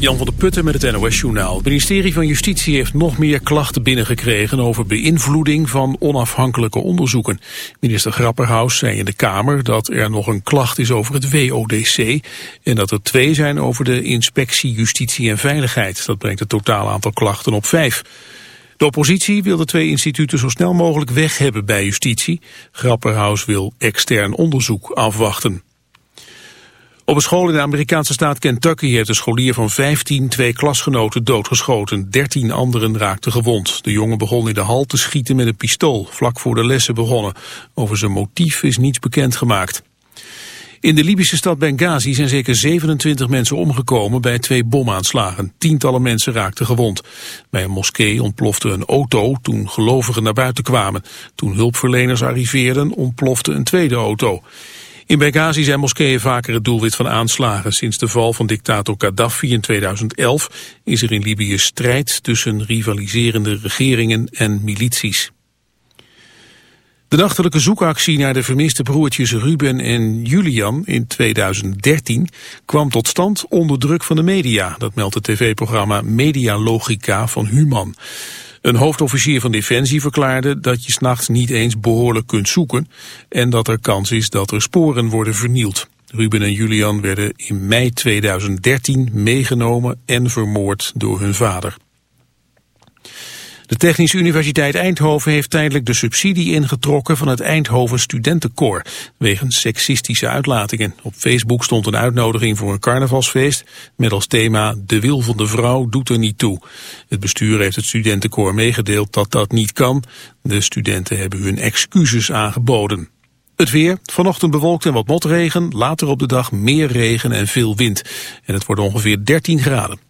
Jan van der Putten met het NOS-journaal. Het ministerie van Justitie heeft nog meer klachten binnengekregen... over beïnvloeding van onafhankelijke onderzoeken. Minister Grapperhaus zei in de Kamer dat er nog een klacht is over het WODC... en dat er twee zijn over de Inspectie Justitie en Veiligheid. Dat brengt het totaal aantal klachten op vijf. De oppositie wil de twee instituten zo snel mogelijk weg hebben bij justitie. Grapperhaus wil extern onderzoek afwachten. Op een school in de Amerikaanse staat Kentucky heeft een scholier van 15 twee klasgenoten doodgeschoten. 13 anderen raakten gewond. De jongen begon in de hal te schieten met een pistool, vlak voor de lessen begonnen. Over zijn motief is niets bekendgemaakt. In de Libische stad Benghazi zijn zeker 27 mensen omgekomen bij twee bomaanslagen. Tientallen mensen raakten gewond. Bij een moskee ontplofte een auto toen gelovigen naar buiten kwamen. Toen hulpverleners arriveerden ontplofte een tweede auto. In Benghazi zijn moskeeën vaker het doelwit van aanslagen. Sinds de val van dictator Gaddafi in 2011 is er in Libië strijd tussen rivaliserende regeringen en milities. De nachtelijke zoekactie naar de vermiste broertjes Ruben en Julian in 2013 kwam tot stand onder druk van de media. Dat meldt het tv-programma Medialogica van Human. Een hoofdofficier van Defensie verklaarde dat je s'nachts niet eens behoorlijk kunt zoeken en dat er kans is dat er sporen worden vernield. Ruben en Julian werden in mei 2013 meegenomen en vermoord door hun vader. De Technische Universiteit Eindhoven heeft tijdelijk de subsidie ingetrokken van het Eindhoven Studentenkoor, wegens seksistische uitlatingen. Op Facebook stond een uitnodiging voor een carnavalsfeest met als thema De wil van de vrouw doet er niet toe. Het bestuur heeft het studentenkoor meegedeeld dat dat niet kan. De studenten hebben hun excuses aangeboden. Het weer, vanochtend bewolkt en wat motregen, later op de dag meer regen en veel wind. En het wordt ongeveer 13 graden.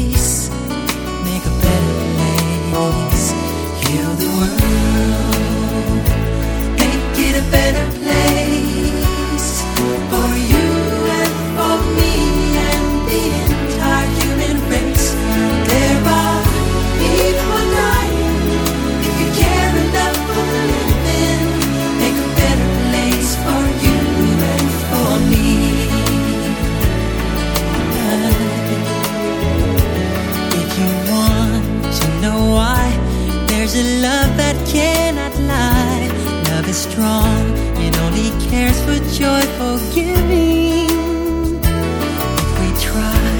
a love that cannot lie. Love is strong, it only cares for joyful giving. If we try,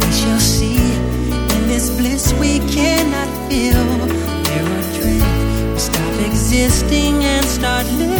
we shall see. In this bliss we cannot feel. There are dreams, we stop existing and start living.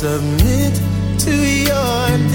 Just stop your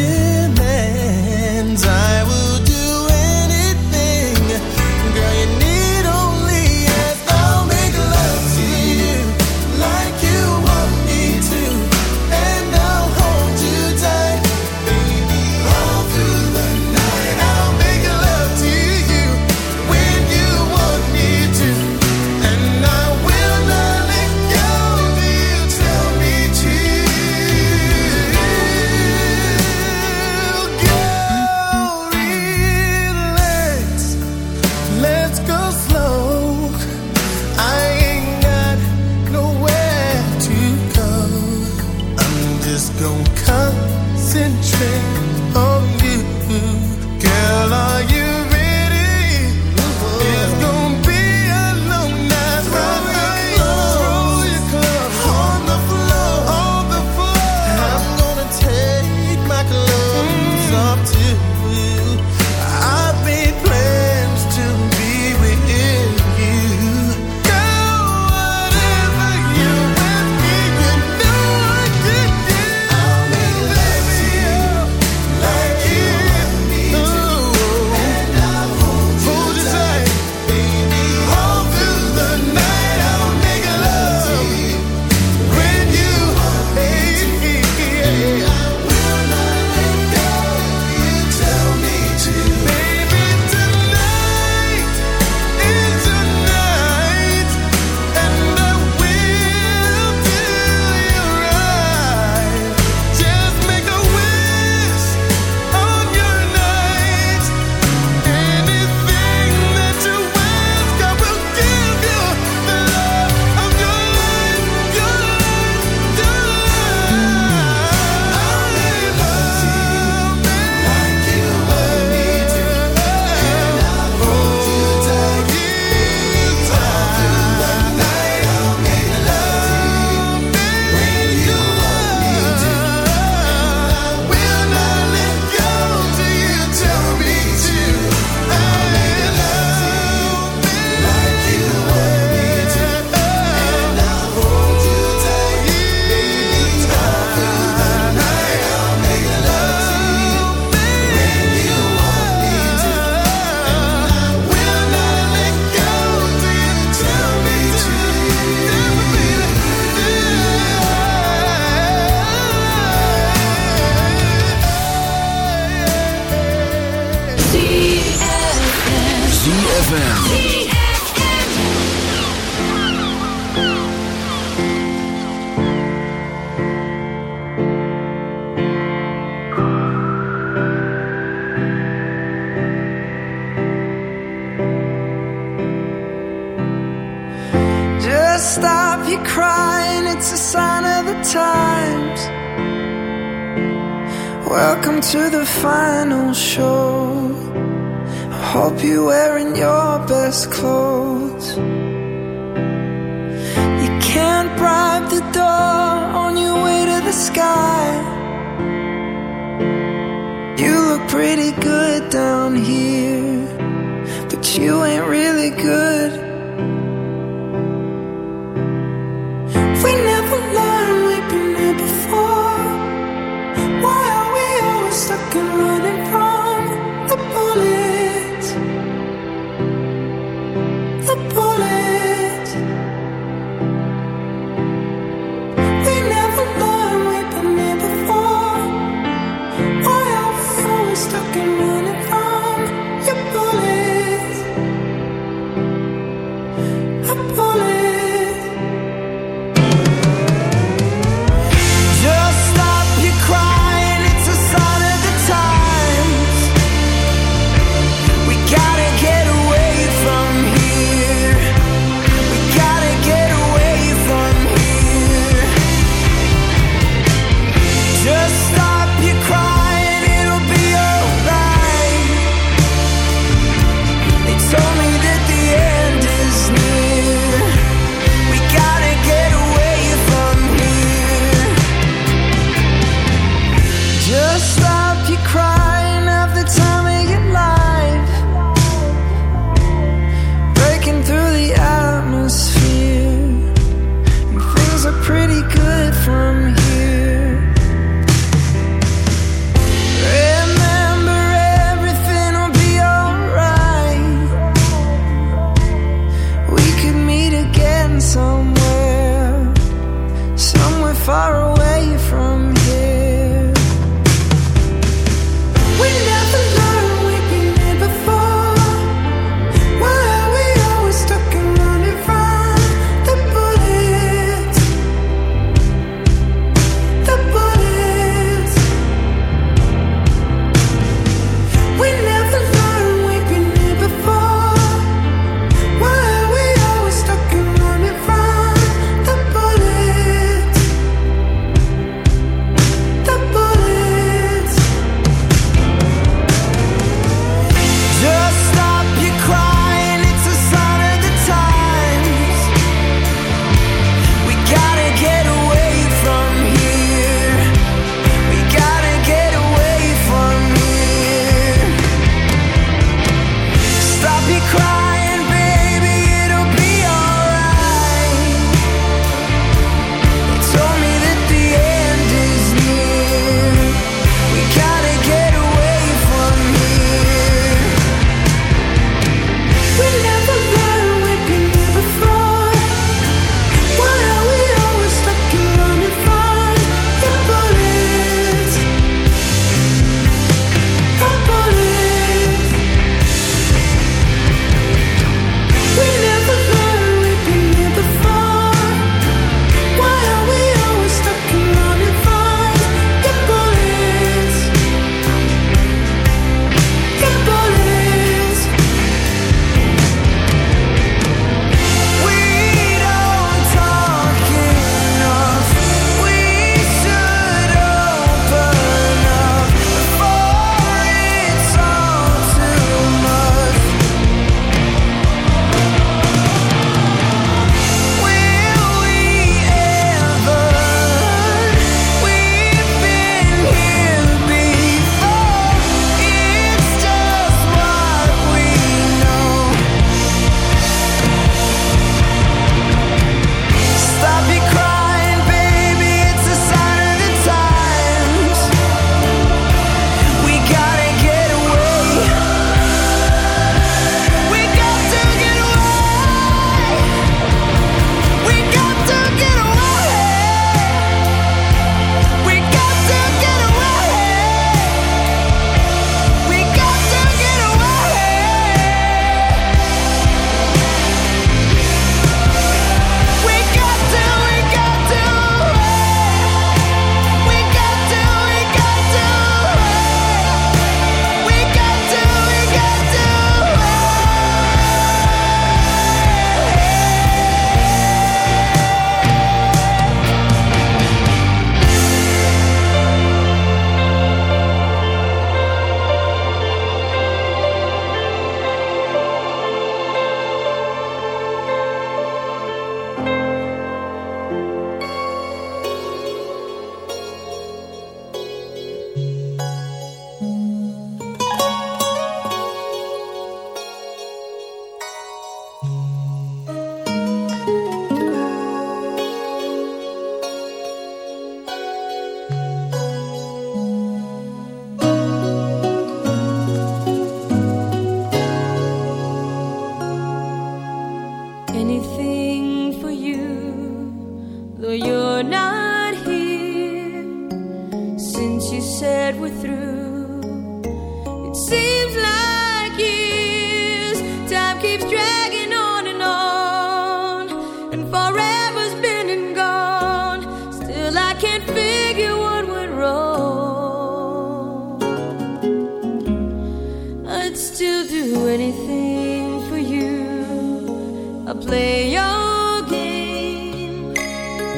still do anything for you. I play your game.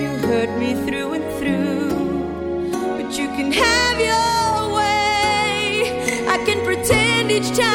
You hurt me through and through, but you can have your way. I can pretend each time.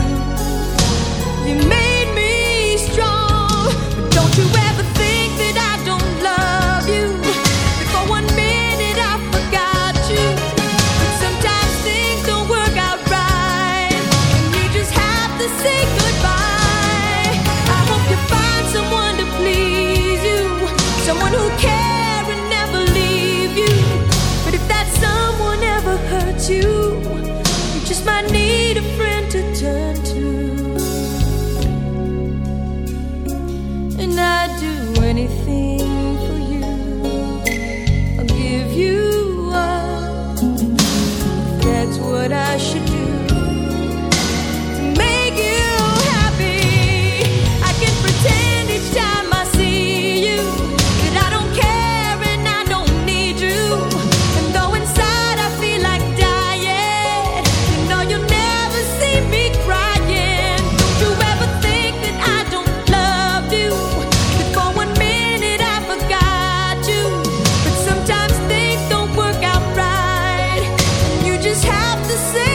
say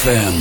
ZFM.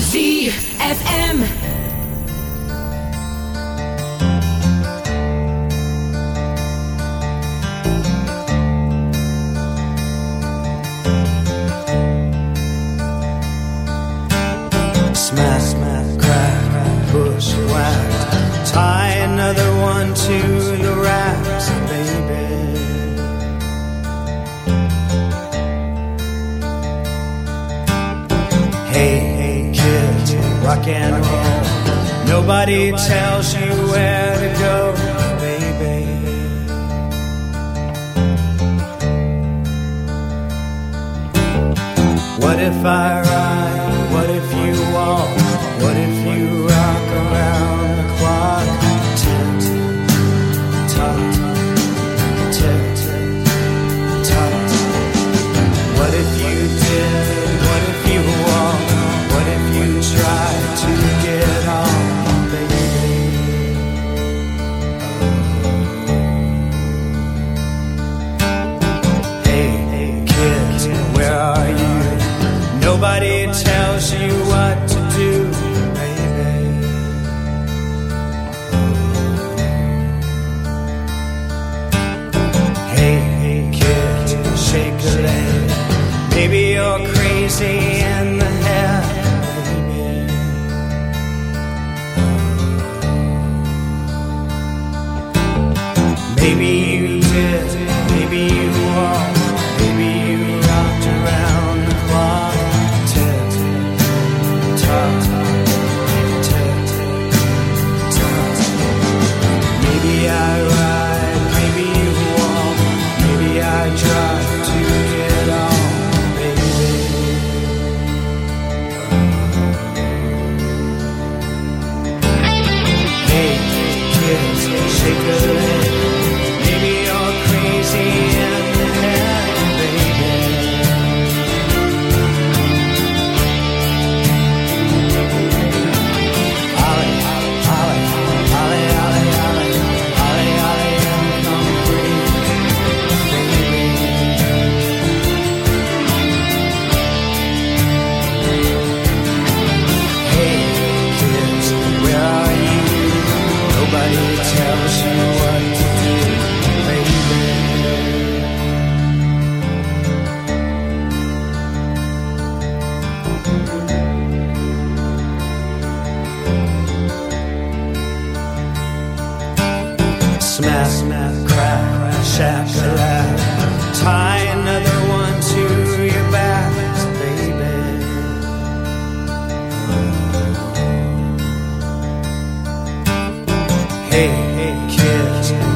Nobody tells you what to do, baby. Hey, hey, kid, shake a leg. Maybe you're crazy.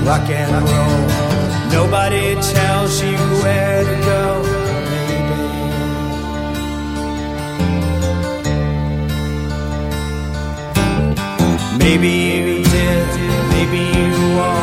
rock and roll. Nobody tells you where to go, baby. Maybe you did, maybe you won't.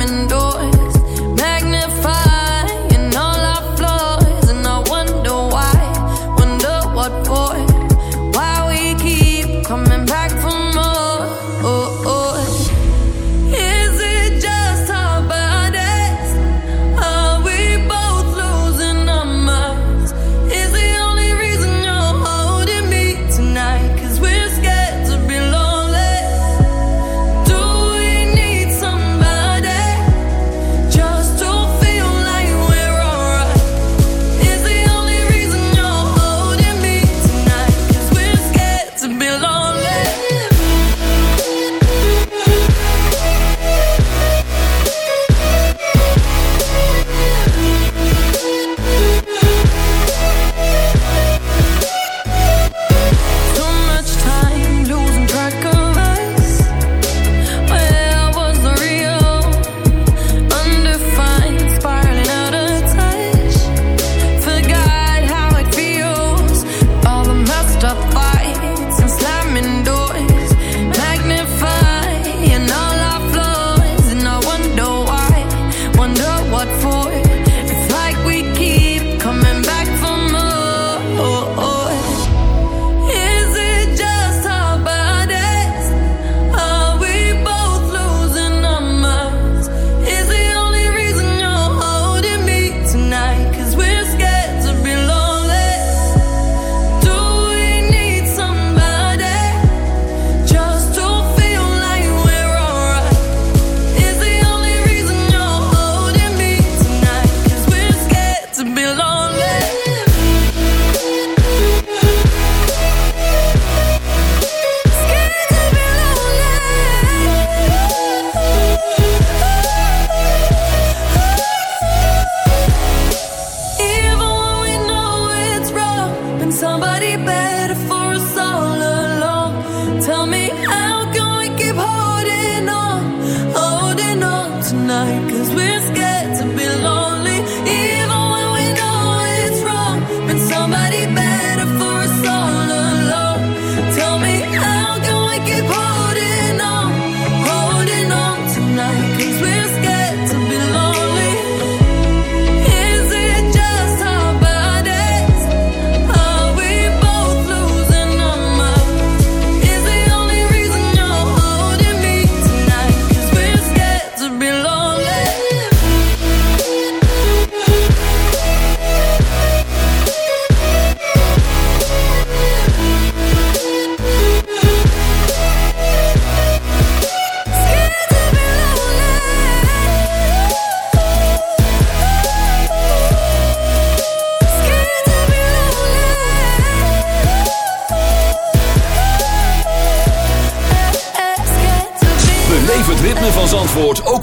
somebody better.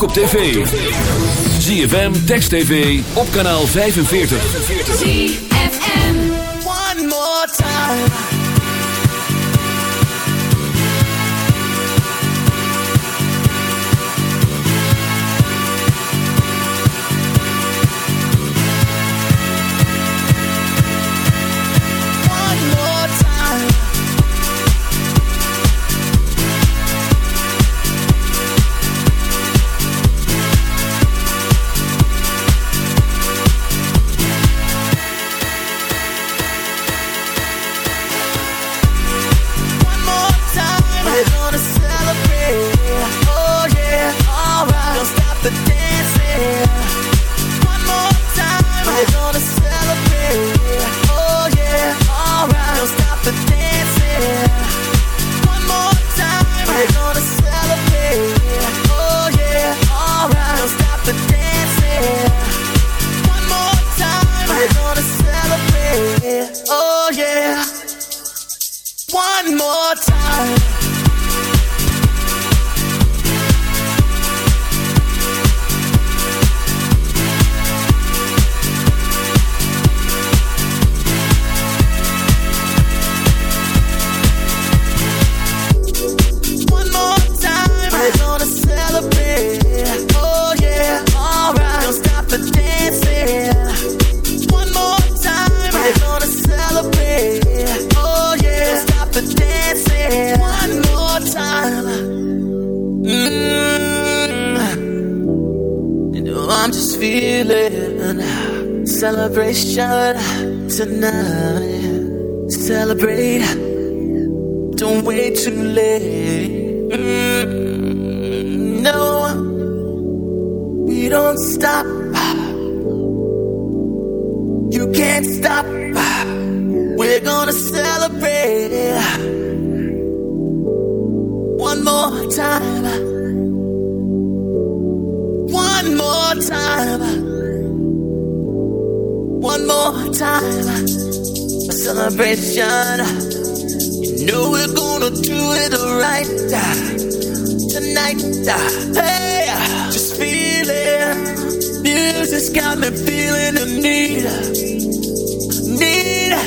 Op tv. ZFM, Text TV, op kanaal 45. ZFM. One more time.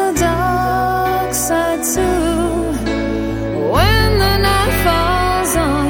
The dark side too. When the night falls on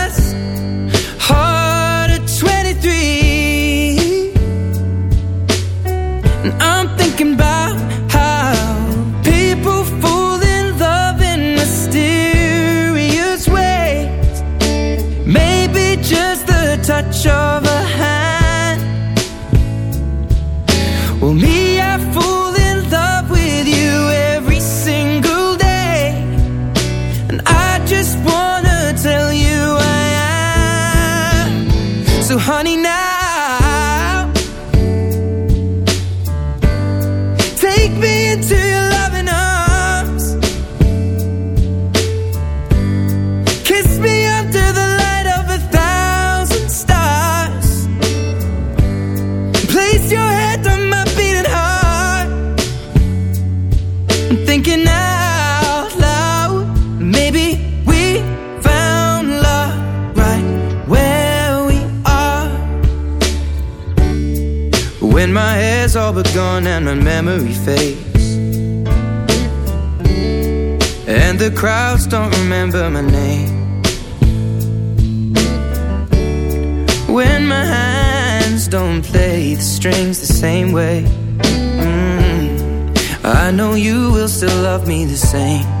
same